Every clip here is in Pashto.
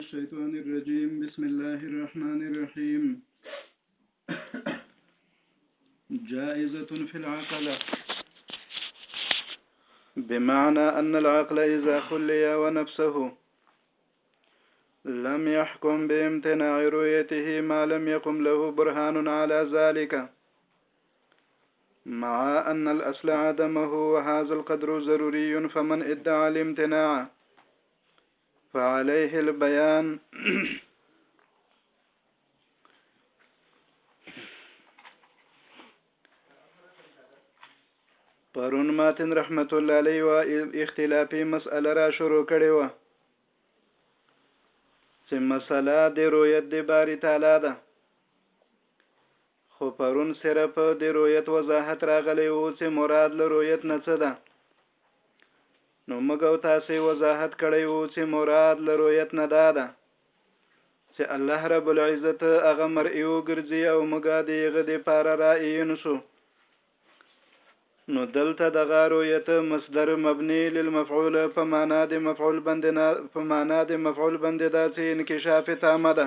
الشيطان الرجيم بسم الله الرحمن الرحيم جائزة في العقل بمعنى أن العقل إذا خلي ونفسه لم يحكم بامتناع رؤيته ما لم يقم له برهان على ذلك مع أن الأصل عدمه وهذا القدر ضروري فمن ادعى الامتناع فعليه البيان پرون ماتن رحمت الله علیه وا اختلافي مسأله را شروع کړې و چې مسله د رؤیت د باری تعالی ده خو پرون صرف د رؤیت وضاحت راغلی و چې مراد له رؤیت نه څه ده نو موږ او تاسو وضاحت کړی وو چې مراد له رؤیت نه دا ده چې الله رب العزت هغه مرئی وګرځي او موږ د هغه د پاره رائین شو نو دلته د غارویت مصدر مبني للمفعول په معنا د مفعول بندنا په معنا د مفعول بنددا چې انکشاف تامه ده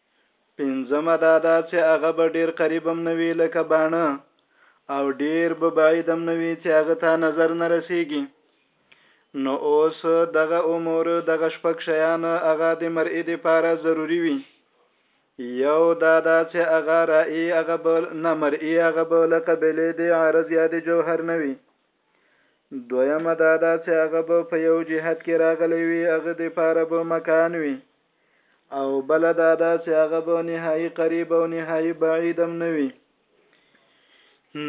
پنځمه دا ده چې هغه به ډېر قریب هم نه وي لکه باڼه او ډېر به بعید هم نه وي چې هغه ته نظر نه رسېږي. نو اوس دغه امور، دغه شپږ شیان هغه د مرئي دپاره ضروري وي. یو دا ده چې هغه رائي هغه به، نه مرئي هغه به له قبیلې د عرض یا د جوهر نه وي. دویمه دا ده چې هغه به په یو جهت کې راغلی وي هغه د پاره به مکان وي او بل دا ده چې هغه به نهایی قریب او نهایی بعید هم نه وي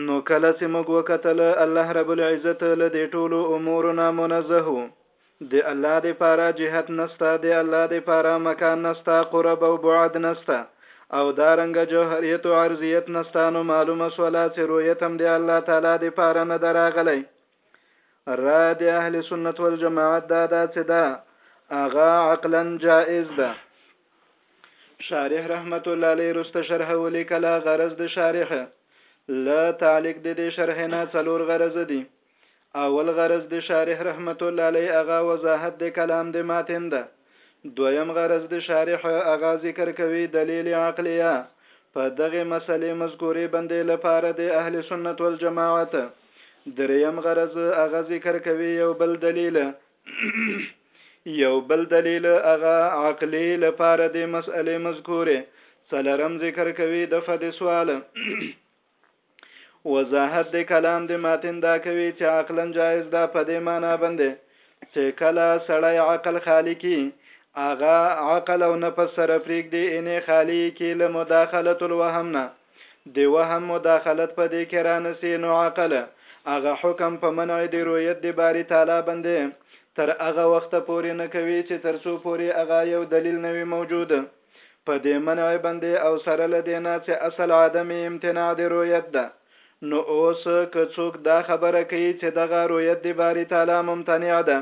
نو کله چې موږ وکتل الله رب العزت له دې ټولو امورو نه منزه د الله د پاره جهت نسته د الله د پاره مکان نسته قرب او بعد نسته او دا رنګ جوهریت او عرضیت نسته نو معلومه سولا چې رویت هم د الله تعالی د پاره نه دراغلی را د اهل سنت والجماعت دا دا چې دا اغا عقلا جائز ده شارح رحمت الله علیه رست شرح ولیکلا غرض د شارح لا تعلق د دې شرح نه څلور غرض دي اول غرض د شارح رحمت الله علیه اغا وضاحت د کلام د ماتن ده دویم غرض د شارح اغا ذکر کوي دلیل عقلیه په دغه مسلې مذکورې بندې لپاره د اهل سنت والجماعت دریم غرض اغا ذکر کوي یو بل دلیل یو بل دلیل هغه عقلی لپاره د مسئله مذکوره څلرم ذکر کوي د فد سوال وضاحت د کلام د ماتن دا کوي چې عقلا جائز ده په دې معنی باندې چې کله سړی عقل خالی کی اغا عقل او نفس سره پریږدي انې خالی کی له مداخلت الوهم نه د وهم مداخلت په دې کې رانسی نو عقل هغه حکم په منع د رویت د باری تعالی باندې تر هغه وخت پورې نه کوي چې ترڅو پورې هغه یو دلیل نه وي موجود په دې منع بندې او سره له دې نه چې اصل عدم امتناع د رویت ده نو اوس که څوک دا خبره کوي چې دغه رویت د باری تعالی ممتنع ده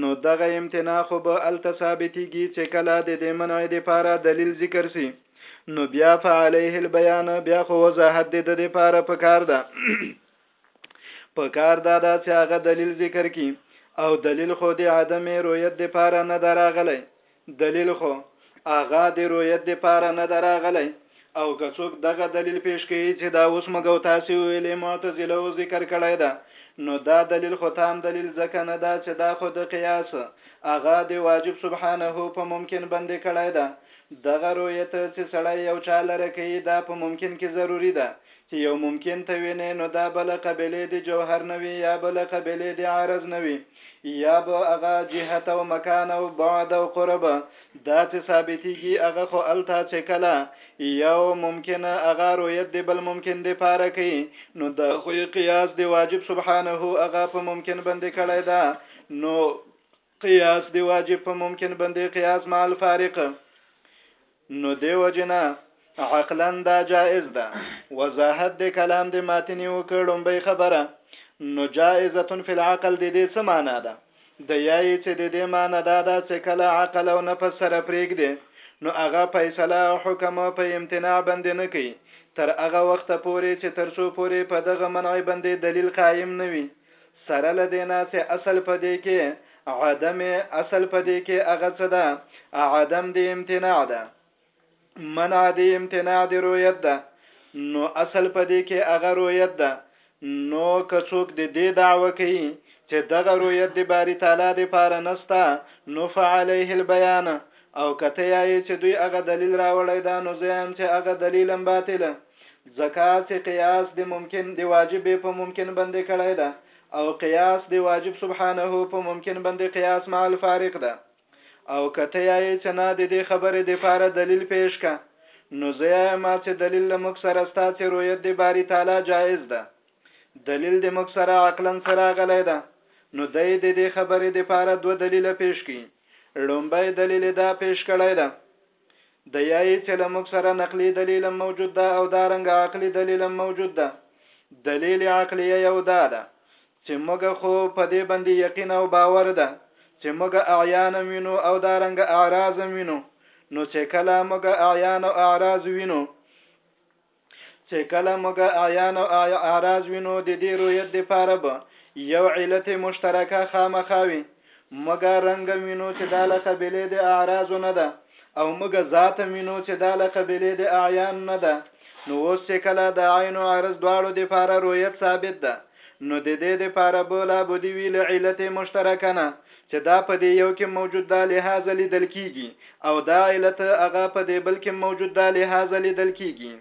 نو دغه امتناع خو به الته ثابتیږي چې کله د دې منع د پاره دلیل ذکر سي نو بیا فعلیه البیان بیا خو وضاحت د د پاره پکار ده پکار دا ده چې هغه دلیل ذکر کی او دلیل خو د عدم رویت د پاره نه دراغلی دلیل خو هغه د رویت د پاره نه دراغلی او که څوک دغه دلیل پیش کوي چې دا اوس موږ او تاسو ویلې معتزله او ذکر کړی ده نو دا دلیل خو تام دلیل ځکه نه ده چې دا خو د قیاس هغه د واجب سبحانه په ممکن باندې کړی ده دغه رویت چې سړی یو چا لره کوي دا په ممکن کې ضروری ده چې یو ممکن ته وینې نو دا به له قبیلې د جوهر نه وي یا به له قبیلې د عرض نه وي یا به هغه جهت او مکان او بعد او قرب دا چې ثابتیږي هغه خو الته چې کله یو ممکن هغه رویت د بل ممکن د پاره کوي نو دا خو قیاس دی واجب سبحانه هغه په ممکن باندې کړی دا نو قياس د واجب په ممکن بندې قياس مع الفارق نو دې وجنا عقلا دا جائز ده وضاحت د کلام د ماتنی وکړم به خبره نو جائزه فی العقل د دې څه معنا ده د یای چې د دې معنا دا ده چې کله عقل او نفس سره پریګ دی نو هغه فیصله او حکم په امتناع باندې نه کوي تر هغه وخت پورې چې ترسو پورې په دغه منع باندې دلیل قائم نه وي سره له دې نه چې اصل په دې کې عدم اصل په دې کې هغه څه ده عدم د امتناع ده منع د امتناع د رویت ده نو اصل په دې کې هغه رویت ده نو که څوک د دې دعوه کوي چې دغه رؤیت د باری تعالی د پاره نستا نو فعليه البيان او کته یې چې دوی هغه دلیل راوړی دا نو زم چې هغه دلیلم باطله ځکه چې قیاس د ممکن د واجب په ممکن باندې کړی ده او قیاس د واجب سبحانه په ممکن باندې قیاس مع الفارق ده او کته یې چې نه د دې خبرې د پاره دلیل پیش کا نو زه ما چې دلیل لمک سره ستا چې رویت د باری تعالی جایز ده دلیل د مک سره عقلا سره غلی ده نو د دې خبرې د پاره دوه دلیل پیش کی لومبای دلیل دا پیش کړی ده د یای چې له موږ سره نقلي دلیل موجود ده او دا رنګ عقلي دلیل موجود ده دلیل عقلیه یو دا ده چې موږ خو په دې باندې یقین او باور ده چې موږ اعیان وینو او دا رنګ اعراض وینو نو چې کله موږ اعیان او اعراض وینو چې کله موږ اعیان او اعراض وینو د دې رویت لپاره به یو علت مشترکه خامخا وي موږ رنګ وینو چې دا له قبیلې د اعراضو نه ده او موږ ذات وینو چې دا له قبیلې د اعیان نه ده نو اوس چې کله د عین او عرض دواړو لپاره رویت ثابت ده نو د دې لپاره به لابدي وي له علت مشترکه نه چې دا په دې یو کې موجود دا لحاظه لیدل کیږي او دا علت هغه په دې بل کې موجود دا لحاظه لیدل کیږي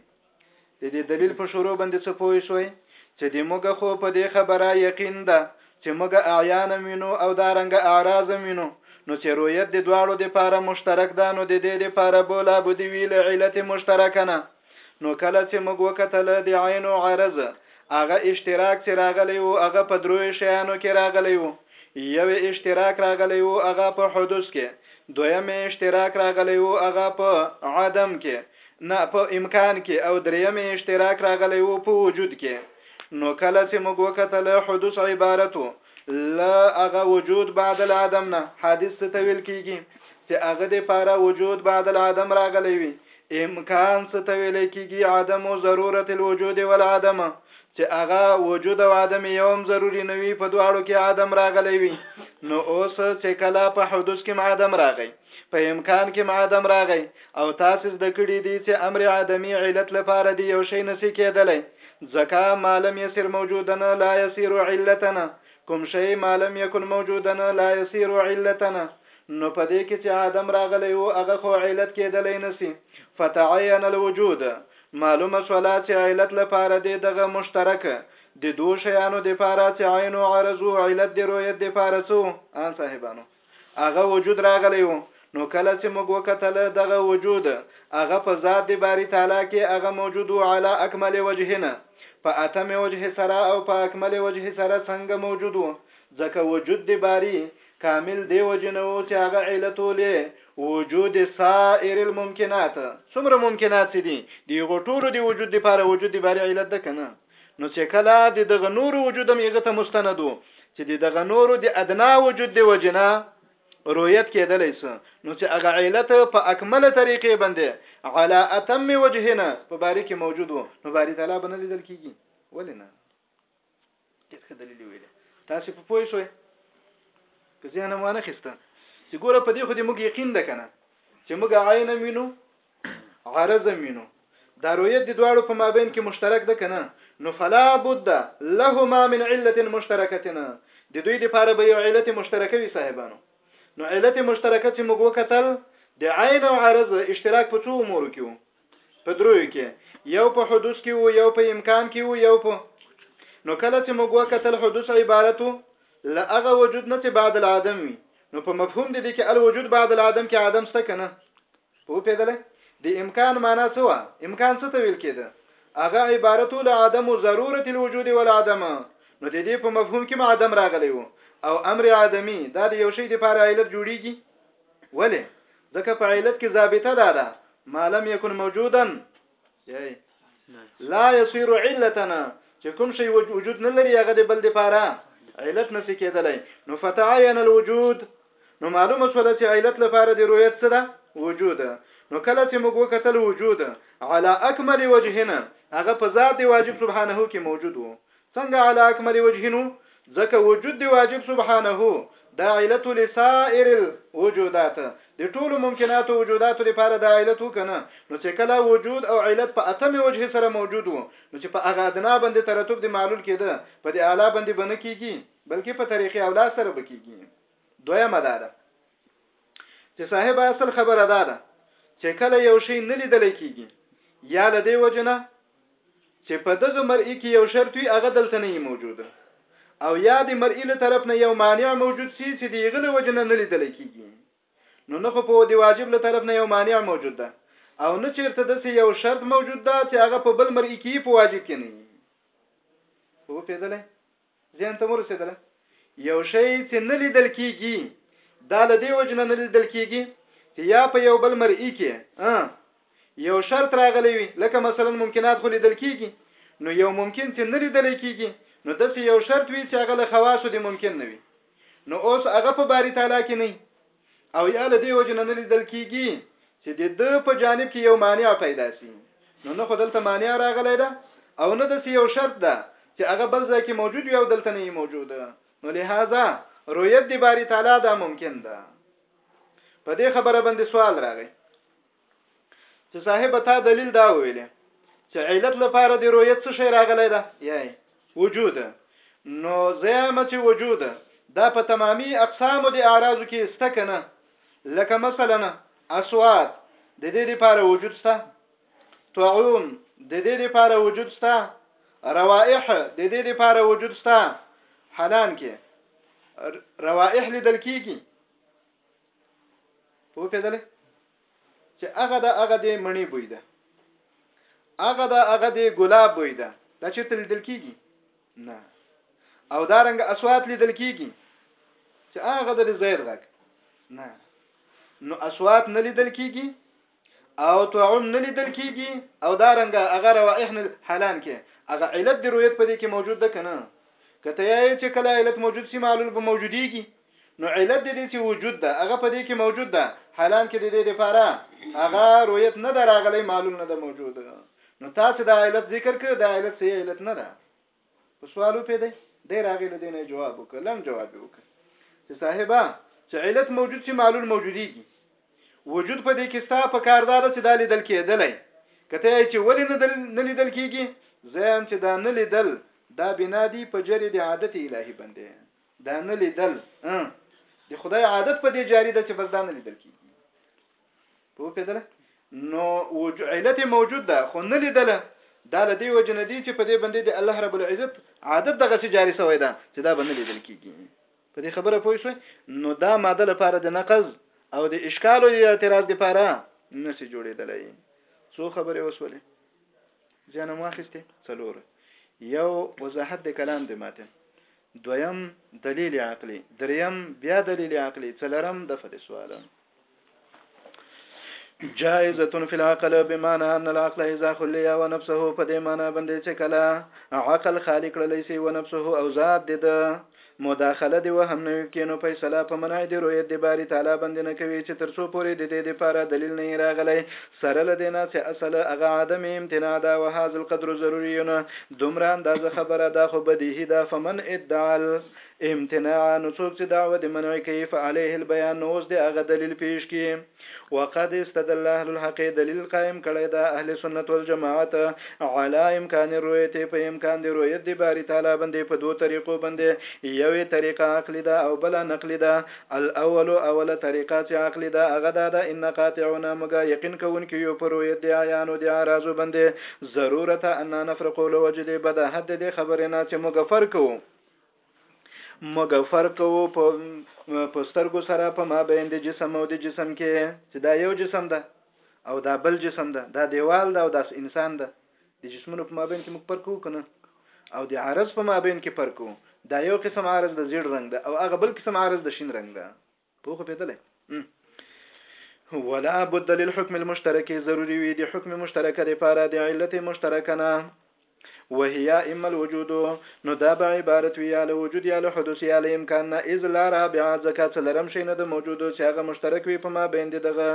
د دې دلیل په شروع باندې څه پوه شوي چې د موږ خو په دې خبره یقین ده چې موږ اعیان مینو او دا رنګ اعراض مینو نو چې رویت د دواړو د پاره مشترک ده نو د دې د پاره بولا بودی ویل علت مشترکنه نو کله چې موږ وکتل د عین او عرض هغه اشتراک چې راغلی وو هغه په درو شیانو کې راغلی وو یو اشتراک راغلی وو هغه په حدوث کې دویم اشتراک راغلی وو هغه په عدم کې نه په امکان کې او دریم اشتراک راغلی وو په وجود کې نو کله چې موږ وکتل حدوث عبارت وو له هغه وجود بعد العدم نه حادث څه تویل کیږي چې هغه د پاره وجود بعد العدم راغلی وي امکان څه ته ویل کېږي عدم او ضرورت الوجود والعدم چې هغه وجود او عدم یوم ضروری نه وي په دواړو کې عدم راغلی وي نو اوس چې کله په حدوث کې عدم راغی په امکان کې معدم راغی او تاسو زده کړی دی چې امر عدمی علت لپاره دی یو شی نسی کېدلی ځکه ما لم يسر موجودنا لا يسير علتنا کوم شی ما لم يكن موجودنا لا يسير علتنا نو په دې کې چې عدم راغلی وو هغه خو علت کېدلی نسی فتعين الوجود معلومه شولا چې علت لپاره دی دغه مشترک د دوه شیانو د پاره چې عین او عرض او علت د رؤیت د پاره څو ان صاحبانو هغه وجود راغلی وو نو کله چې موږ وکتل دغه وجود هغه په ذات دی باری تعالی کې هغه موجود وو علی اکمل وجهنه په اتم وجه سره او په اکمل وجه سره څنګه موجود وو ځکه وجود دی باری کامل دی وجنه وو چې هغه علت ولې وجود سائر الممکنات څومره ممکنات دي دی غټولو دی وجود لپاره وجود دی باری علت ده کنه نو چې کله د دغه نور وجود هم هغه ته مستند وو چې د دغه نور د ادنا وجود دی وجنه رؤیت کېدلی سو نو چې هغه علت په اکمله طریقې باندې علا اتم وجهنه په باری کې موجود وو نو باری تعالی باندې لیدل کیږي ولې نه دې څه دلیل ویل تاسو په پوه شوي که ځان مو نه خسته چې ګوره په دې خو دې موږ یقین ده کنه چې موږ عین مينو عرض مينو دا رویت د دواړو په مابین کې مشترک ده کنه نو فلا بد لهما من عله مشترکتنا د دوی لپاره به یو علت مشترکه وي صاحبانو نو علت مشترکه چې موږ وکتل د عین او عرض اشتراک په څو امور کې وو په دروي کې یو په حدوث کې وو یو په امکان کې وو یو په نو کله چې موږ وکتل حدوث عبارتو لاغه وجود نه چې بعد العدم وي نو په مفهوم دي کې الوجود بعد العدم کې عدم څه کنه پوهیدلی؟ د امکان مانا څه وه؟ امکان څه ته ویل کیده؟ هغه عبارت و له عدم ضرورت الوجود والعدم نو د دې په مفهوم کې عدم راغلی و او امر عدمی دا د یو شی د پاره علت جوړیږي ولې؟ ځکه په علت کې ضابطه دا ده ما لم یکن موجودا لا يصير علتنا چې کوم شی وجود نه لري هغه د بل د پاره علت نسی کېدلی نو فتعین الوجود نو معلومه شول چې علت لپاره د رؤیت څه ده وجود نو کله چې موږ وکتل وجود علی اکمل وجهنا هغه په ذات واجب سبحانه کې موجود وو څنګه علی اکمل وجه نو ځکه وجود د واجب سبحانه دا علت لسائر الوجودات د ټولو ممکناتو وجوداتو لپاره دا علت و کنه نو چې کله وجود او علت په اتم وجه سره موجود وو نو چې په هغه ادنا باندې ترتب د معلول کېده په دې اعلی باندې بنه کېږي بلکې په طریقې اولا سره بکېږي دویمه دا ده چې صاحب اصل خبره دا ده چې کله یو شی نه لیدل کیږي یا له دې وجه نه چې په دغه مرئی کې یو شرط وي هغه دلته نه موجوده او یا د مرئی له طرف نه یو مانع موجود سي چې دی غل وجنه نه لیدل کیږي نو نه خو په دی واجب له طرف نه یو مانع موجود ده او نه چیرته د یو شرط موجود ده چې هغه په بل مرئی کې په واجب کې نه وي په پیدلې ذهن ته مو رسېدله؟ یو شی چې نه لیدل کېږي، دا له دې وجې نه نه لیدل کېږي چې یا په یو بل مرئي کې یو شرط راغلی وي، لکه مثلا ممکنات خو لیدل کېږي، نو یو ممکن چې نه لیدل کېږي، نو داسې یو شرط وي چې هغه له خواصو د ممکن نه وي، نو اوس هغه په باري تعالی کې نه او یا له دې وجې نه لیدل کیږي چې د ده په جانب کې یو مانع پیدا سي نو نه خو دلته مانع راغلی ده او نه د یو شرط ده چې هغه بل ځای کې موجود وي او دلته نه یې موجود نو لهدا رؤیت د باری تعالی دا ممکن ده په دې خبره باندې سوال راغی چې صاحب تا دلیل دا ویلې چې علت لپاره د رؤیت څه شی راغلی ده یی وجود نو زیم چې وجود دا په تمامي اقسام د اعراض کې است کنه لکه مثلا اصوات د دې لپاره وجود سته طعوم د دې لپاره وجود سته روائح د دې لپاره وجود سته حالان کې روائح لیدل کیږي په پیدلې چې هغه د هغه د مڼې بوی ده هغه د هغه د ګلاب بوی ده دا چیرته لیدل کیږي نه او دا رنګ اصوات لیدل کیږي چې هغه د زید غږ نه نو اصوات نه لیدل کیږي او طاعون نه لیدل کیږي او دا رنګه هغه روائح نه حالان کې هغه علت دی رویت په دې کې موجود ده کنه کته یې چې کله علت موجود سي معلول به موجوديږي نو علت د دې چې وجود ده هغه په دې کې موجود ده حالان کې د دې لپاره هغه رویت نه دراغلی معلول نه ده موجود نو تاسو دا علت ذکر کړ دا علت سي علت نه ده په سوال وپیدی دی راغی له دینه جواب وکړ لن جواب وکړ چې صاحبہ چې علت موجود شي معلول موجودیږي وجود په دې کې ستا په کار دا چې دا لیدل کېدلای کته چې ولې نه دل نه لیدل کېږي زم چې دا نه لیدل دا بنا دی په جری د عادت الهي باندې دا نه لیدل د خدای عادت په دې جاری ده چې بس دا نه لیدل کېږي پوه پیدله نو وجعلت موجود ده خو نه لیدله دا لدی وجه نه دی چې په دې باندې د الله رب العزت عادت دغه سي جاری شوی دا چې دا باندې لیدل کیږي په دې خبره پوه شو نو دا ماده لپاره د نقض او د اشکال او اعتراض لپاره نسی جوړیدلای څو خبره وسولې ځان مو اخیسته څلور یو وضاحت د کلام دی ماته دویم دلیل عقلی دریم بیا دلیل عقلی څلرم دفع د سوال جائزه فی العقل بمعنى ان العقل اذا خلي او نفسه په دې معنی باندې چې کله عقل خالی کړل شي او نفسه او ذات د مداخله دی وهم نه کینو فیصله په منای دی رویت دی باری تعالی باندې نه کوي چې ترڅو پوری د دې لپاره دلیل نه راغلی سره له دې نه چې اصلأ هغه عدم امتناع ده، وهذا القدر ضروري، دومره اندازه خبره دا خو بدیهي ده، فمن ادعی الامتناع نو څوک چې دعوه د منع کوي فعلیه البیان نو اوس دې هغه دلیل پېش کړي. وقد استدل اهل الحق دلیل قایم کړی ده اهل سنت والجماعت علی امکان الرؤیت په امکان د رؤیت د باری تعالی باندې په دوو طریقو باندې، یوه طریقه عقلي ده او بله نقلي ده، الاول، اوله طریقه چې عقلي ده هغه دا ده، ان قاطعون، موږ یقین کوونکي یو په رویت د اعیانو د اعراضو باندې، ضرورت ان نفرق له وجې د بداهت د دې خبرې نه چې موږ فرق کوو، موږ فرق کوو په په سترګو سره په مابین د جسم او د جسم کې چې دا یو جسم ده او دا بل جسم ده، دا دیوال ده او دا انسان ده. د جسمونو په مابین کې موږ پر کو کنه او د عارض په مابین کې پر کو دا یو قسم عارض د زیړ رنگ ده او هغه بل قسم عارض د شین رنگ ده په خو پیدل ولا بد للحكم المشترك ضروري وي د حکم مشترکه لپاره د علت مشترکه نه وهي اما الوجود نو دا به عبارت وي على وجود یا له حدوث یا له امکان نه اذ لا رابع ځکه چې لرم شي نه د موجودو چې هغه مشترک وي په ما بین دغه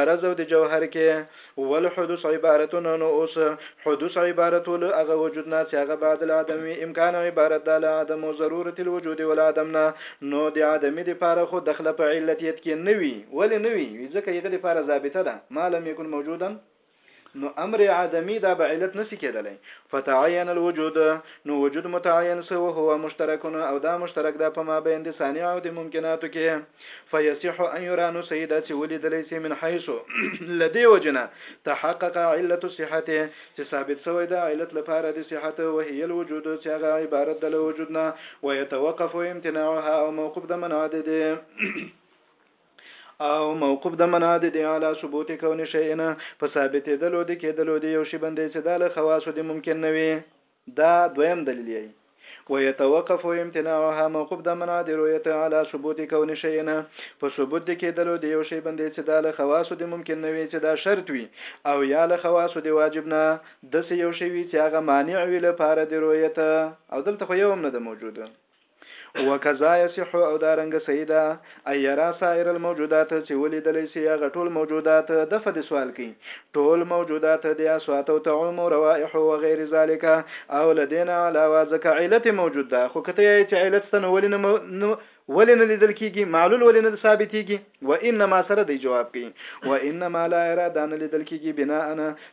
عرض او د جوهر کې والحدوث عبارت نه نو اوس حدوث عبارت و له هغه وجود نه چې هغه بعد العدم وي امکان عبارت ده له عدم و ضرورت الوجود والعدم نه نو د عدمي دپاره خو دخله په علتيت کې نه وي ولې نه وي وي ځکه هغه دپاره ضابطه ده ما لم يكن موجودا نو امر عدمي دا به علت نسي کېدلی فتعين الوجود نو وجود متعين سو وهو مشترک او دا مشترک ده په مابين د صانع او د ممکناتو کې فيصح ان يرا نو صحیح دا چې ولیدلی سي من حيث لدی وجنه تحقق علت صحته چې ثابت سوی دا علت لپاره د صحت وهي الوجود چې هغه عبارت د وجود نه ويتوقف امتناعها او موقوف د منع ده او موقوف د منع د دی علی ثبوت کون شینا په ثابتې دلو د کېدلو د یو شی بندې چې د خواصو د ممکن نه وي دا دویم دلیل یی ویتوقف امتناعها موقوف د منع د رویت علی ثبوت کون شیء نه په ثبوت د کیدلو د یو شی بندې چې دا له خواصو د ممکن نه وی چې دا شرط وی او یا له خواصو د واجب نه دسې یو شی وی چې هغه مانع وی لپاره د رویت او دلته خو یو هم نه ده موجود. وکذا یصح او دا رنګ صحیح ده ان یرا سائر الموجودات چې ولیدلی سي هغه ټول موجودات د فد سوال کوي ټول موجودات د اصوات او تعوم او روائح او غیر ذالک او لدین علاوه ځکه علت موجود ده خو کته یې چې علت ستنه ولې نه ولې نه لیدل کیږي معلول ولې نه ثابتيږي و انما سره دی جواب کوي. و انما لا يرا دا نه ليدل کيږي بناء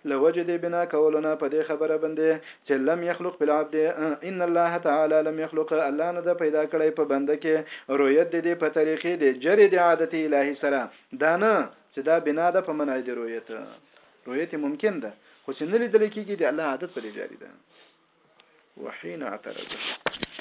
له وجې دې بنا کولو نه په دې خبره بندې چې لم يخلق بالعبد ان الله تعالی لم يخلق الله نه ده پيدا کړی په بنده کې رويت دې دې په طريقې دې جرې دې عادت الهي سره دا نه چې دا بنا ده په منع دې رويت رويت ممکن ده خو چې نه ليدل کيږي دې الله عادت په دې جاري ده وحين اعترض